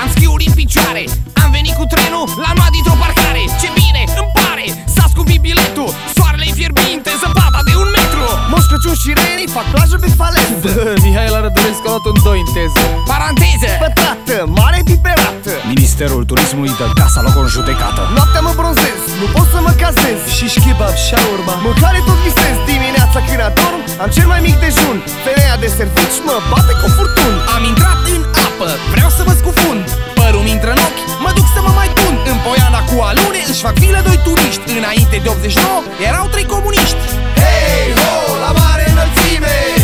Am schiuri în Am venit cu trenul, l-am luat dintr-o parcare. Fac plajă pe faleză Mihaela Rădulescu a luat un 2 în teză. Paranteză Pătrată, mare piperată Ministerul Turismului dă casa loc în judecată. Noaptea mă bronzez, nu pot să mă cazez. Și kebab și urma. Mâncare tot visez dimineața când adorm Am cel mai mic dejun. Femeia de servici mă bate cu furtun. Am intrat în apă, vreau să mă scufund. Părul intră în ochi, mă duc să mă mai tund În Poiana cu alune își fac vilă doi turiști. Înainte de 89 erau trei comuniști. Hei ho, la mare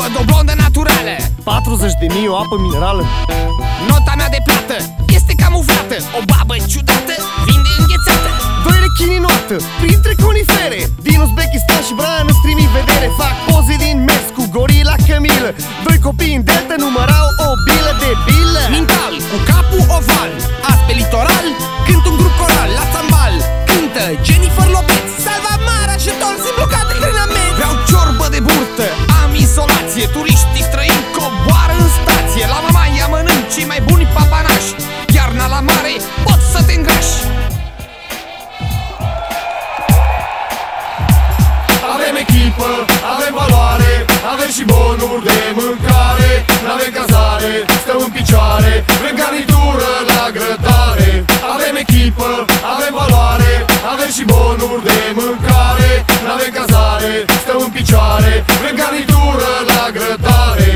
văd o blondă naturală. 40 de mii o apă minerală. Nota mea de plată este camuflată. O babă ciudată vinde înghețată. Doi rechini noată, printre conifere. Din Uzbekistan și Brian îți trimit vedere. Fac echipă, avem valoare Avem și bonuri de mâncare. N-avem cazare, stăm în picioare Vrem garnitură la grătare. Avem echipă, avem valoare Avem și bonuri de mâncare. N-avem cazare, stăm în picioare Vrem garnitură la grătare